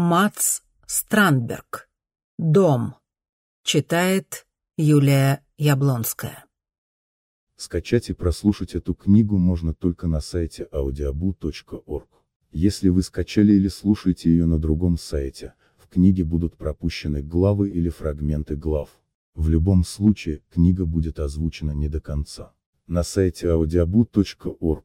Мац Странберг. Дом. Читает Юлия Яблонская. Скачать и прослушать эту книгу можно только на сайте audiobu.org. Если вы скачали или слушаете ее на другом сайте, в книге будут пропущены главы или фрагменты глав. В любом случае, книга будет озвучена не до конца. На сайте audiobu.org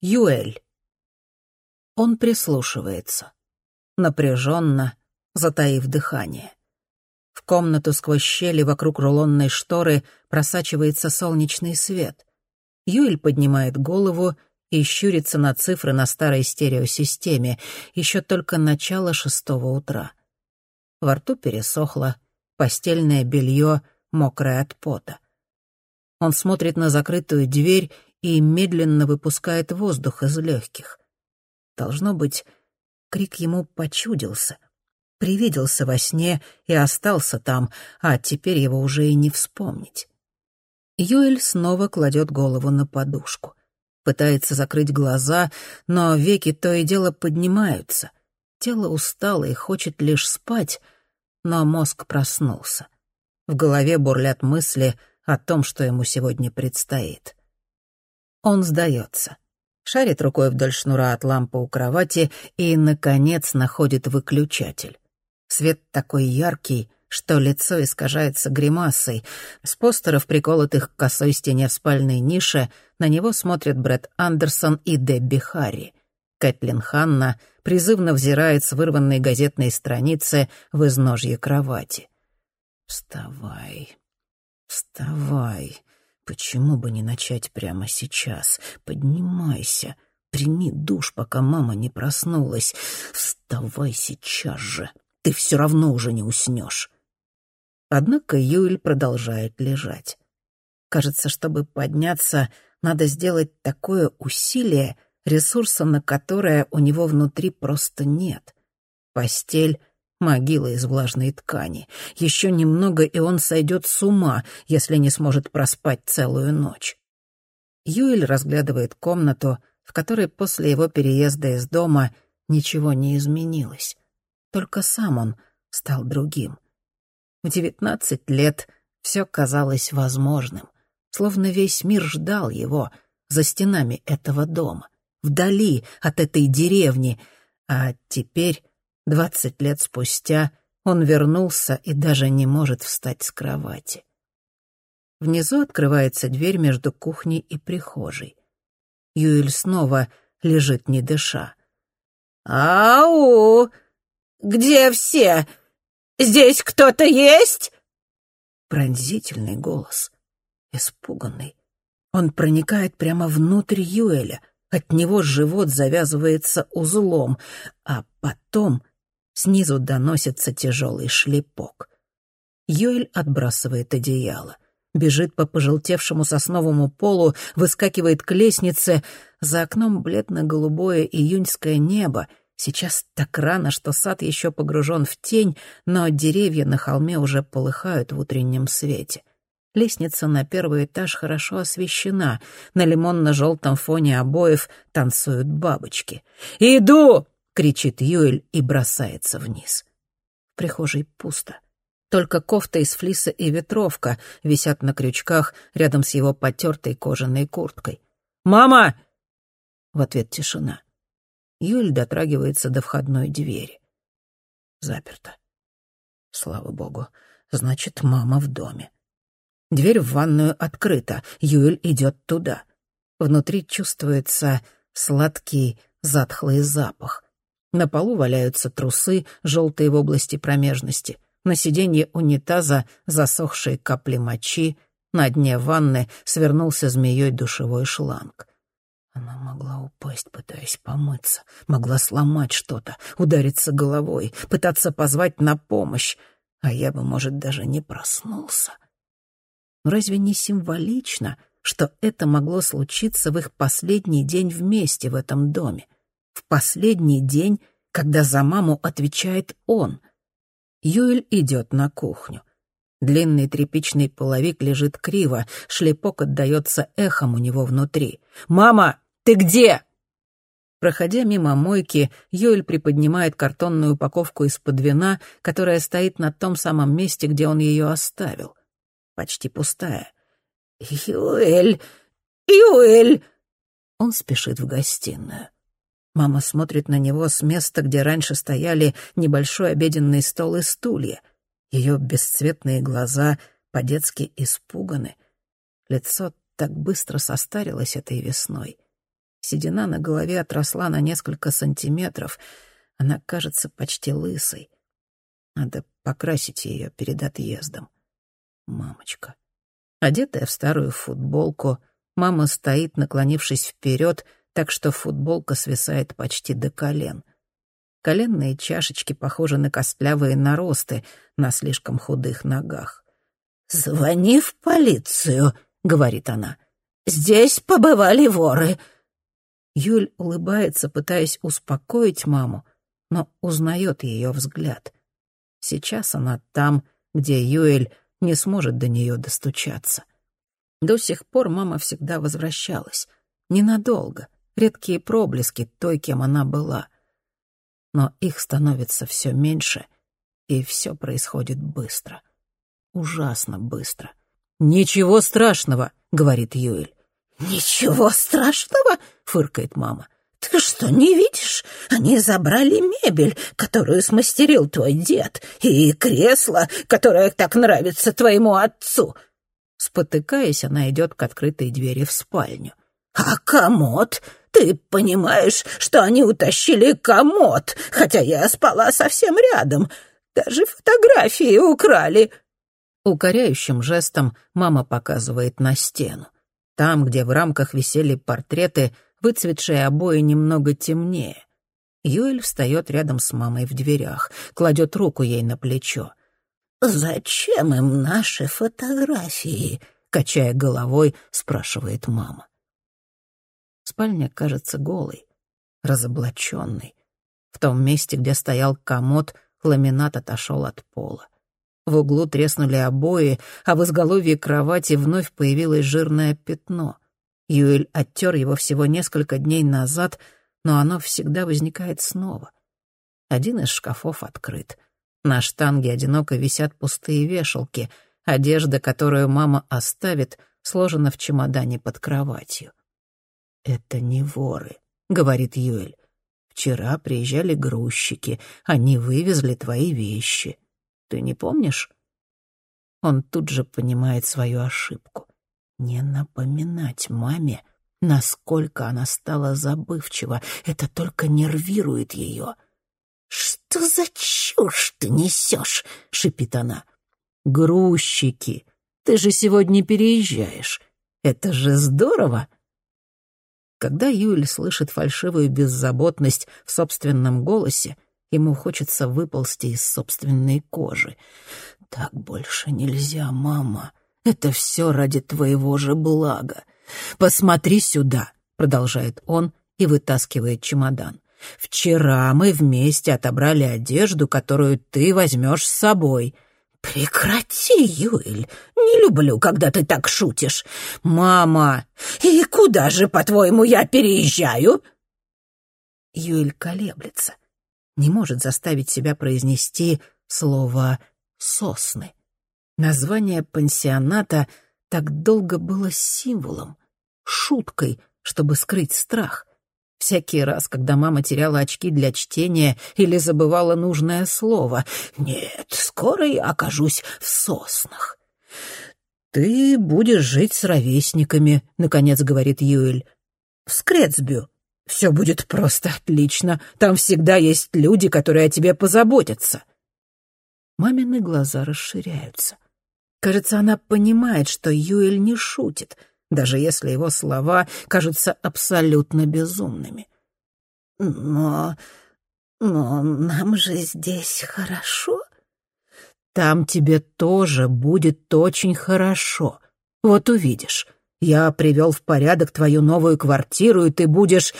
Юэль. Он прислушивается. Напряженно, затаив дыхание. В комнату сквозь щели вокруг рулонной шторы просачивается солнечный свет. Юэль поднимает голову и щурится на цифры на старой стереосистеме, еще только начало шестого утра. Во рту пересохло, постельное белье мокрое от пота. Он смотрит на закрытую дверь и медленно выпускает воздух из легких. Должно быть, крик ему почудился — привиделся во сне и остался там, а теперь его уже и не вспомнить. Юэль снова кладет голову на подушку. Пытается закрыть глаза, но веки то и дело поднимаются. Тело устало и хочет лишь спать, но мозг проснулся. В голове бурлят мысли о том, что ему сегодня предстоит. Он сдается. Шарит рукой вдоль шнура от лампы у кровати и, наконец, находит выключатель. Свет такой яркий, что лицо искажается гримасой. С постеров, приколотых к косой стене в спальной нише, на него смотрят Брэд Андерсон и Дебби Харри. Кэтлин Ханна призывно взирает с вырванной газетной страницы в изножье кровати. «Вставай, вставай. Почему бы не начать прямо сейчас? Поднимайся, прими душ, пока мама не проснулась. Вставай сейчас же!» ты все равно уже не уснешь. Однако Юэль продолжает лежать. Кажется, чтобы подняться, надо сделать такое усилие, ресурса на которое у него внутри просто нет. Постель — могила из влажной ткани. Еще немного, и он сойдет с ума, если не сможет проспать целую ночь. Юэль разглядывает комнату, в которой после его переезда из дома ничего не изменилось. Только сам он стал другим. В девятнадцать лет все казалось возможным, словно весь мир ждал его за стенами этого дома, вдали от этой деревни, а теперь, двадцать лет спустя, он вернулся и даже не может встать с кровати. Внизу открывается дверь между кухней и прихожей. Юэль снова лежит не дыша. «Ау!» Где все? Здесь кто-то есть?» Пронзительный голос, испуганный. Он проникает прямо внутрь Юэля. От него живот завязывается узлом, а потом снизу доносится тяжелый шлепок. Юэль отбрасывает одеяло, бежит по пожелтевшему сосновому полу, выскакивает к лестнице. За окном бледно-голубое июньское небо — Сейчас так рано, что сад еще погружен в тень, но деревья на холме уже полыхают в утреннем свете. Лестница на первый этаж хорошо освещена. На лимонно-желтом фоне обоев танцуют бабочки. «Иду!» — кричит Юэль и бросается вниз. В прихожей пусто. Только кофта из флиса и ветровка висят на крючках рядом с его потертой кожаной курткой. «Мама!» В ответ тишина. Юль дотрагивается до входной двери. Заперто. Слава богу. Значит, мама в доме. Дверь в ванную открыта. Юэль идет туда. Внутри чувствуется сладкий, затхлый запах. На полу валяются трусы, желтые в области промежности. На сиденье унитаза засохшие капли мочи. На дне ванны свернулся змеей душевой шланг. Она могла упасть, пытаясь помыться, могла сломать что-то, удариться головой, пытаться позвать на помощь, а я бы, может, даже не проснулся. Но разве не символично, что это могло случиться в их последний день вместе в этом доме? В последний день, когда за маму отвечает он. Юэль идет на кухню. Длинный тряпичный половик лежит криво, шлепок отдается эхом у него внутри. «Мама, ты где?» Проходя мимо мойки, Юэль приподнимает картонную упаковку из-под вина, которая стоит на том самом месте, где он ее оставил. Почти пустая. «Юэль! Юэль!» Он спешит в гостиную. Мама смотрит на него с места, где раньше стояли небольшой обеденный стол и стулья. Ее бесцветные глаза по-детски испуганы. Лицо так быстро состарилось этой весной. Седина на голове отросла на несколько сантиметров. Она кажется почти лысой. Надо покрасить ее перед отъездом. Мамочка. Одетая в старую футболку, мама стоит, наклонившись вперед, так что футболка свисает почти до колен. Коленные чашечки похожи на костлявые наросты на слишком худых ногах. «Звони в полицию», — говорит она. «Здесь побывали воры». Юль улыбается, пытаясь успокоить маму, но узнает ее взгляд. Сейчас она там, где Юэль не сможет до нее достучаться. До сих пор мама всегда возвращалась. Ненадолго, редкие проблески той, кем она была — но их становится все меньше, и все происходит быстро. Ужасно быстро. «Ничего страшного», — говорит Юэль. «Ничего страшного?» — фыркает мама. «Ты что, не видишь? Они забрали мебель, которую смастерил твой дед, и кресло, которое так нравится твоему отцу». Спотыкаясь, она идет к открытой двери в спальню. «А комод? Ты понимаешь, что они утащили комод, хотя я спала совсем рядом. Даже фотографии украли». Укоряющим жестом мама показывает на стену. Там, где в рамках висели портреты, выцветшие обои немного темнее. Юэль встает рядом с мамой в дверях, кладет руку ей на плечо. «Зачем им наши фотографии?» — качая головой, спрашивает мама. Спальня кажется голой, разоблаченной. В том месте, где стоял комод, ламинат отошел от пола. В углу треснули обои, а в изголовье кровати вновь появилось жирное пятно. Юэль оттер его всего несколько дней назад, но оно всегда возникает снова. Один из шкафов открыт. На штанге одиноко висят пустые вешалки. Одежда, которую мама оставит, сложена в чемодане под кроватью. «Это не воры», — говорит Юэль. «Вчера приезжали грузчики, они вывезли твои вещи. Ты не помнишь?» Он тут же понимает свою ошибку. Не напоминать маме, насколько она стала забывчива. Это только нервирует ее. «Что за чушь ты несешь?» — шипит она. «Грузчики, ты же сегодня переезжаешь. Это же здорово!» Когда Юль слышит фальшивую беззаботность в собственном голосе, ему хочется выползти из собственной кожи. «Так больше нельзя, мама. Это все ради твоего же блага. Посмотри сюда», — продолжает он и вытаскивает чемодан. «Вчера мы вместе отобрали одежду, которую ты возьмешь с собой». «Прекрати, Юэль, не люблю, когда ты так шутишь. Мама, и куда же, по-твоему, я переезжаю?» Юэль колеблется, не может заставить себя произнести слово «сосны». Название пансионата так долго было символом, шуткой, чтобы скрыть страх. Всякий раз, когда мама теряла очки для чтения или забывала нужное слово. «Нет, скоро я окажусь в соснах». «Ты будешь жить с ровесниками», — наконец говорит Юэль. «В Скрецбю. Все будет просто отлично. Там всегда есть люди, которые о тебе позаботятся». Мамины глаза расширяются. Кажется, она понимает, что Юэль не шутит. Даже если его слова кажутся абсолютно безумными. «Но... но нам же здесь хорошо?» «Там тебе тоже будет очень хорошо. Вот увидишь. Я привел в порядок твою новую квартиру, и ты будешь...»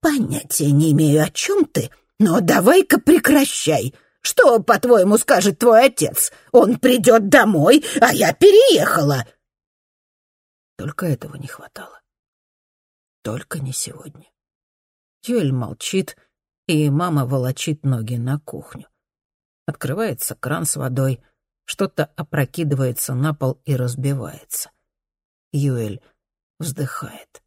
«Понятия не имею, о чем ты, но давай-ка прекращай. Что, по-твоему, скажет твой отец? Он придет домой, а я переехала!» Только этого не хватало. Только не сегодня. Юэль молчит, и мама волочит ноги на кухню. Открывается кран с водой, что-то опрокидывается на пол и разбивается. Юэль вздыхает.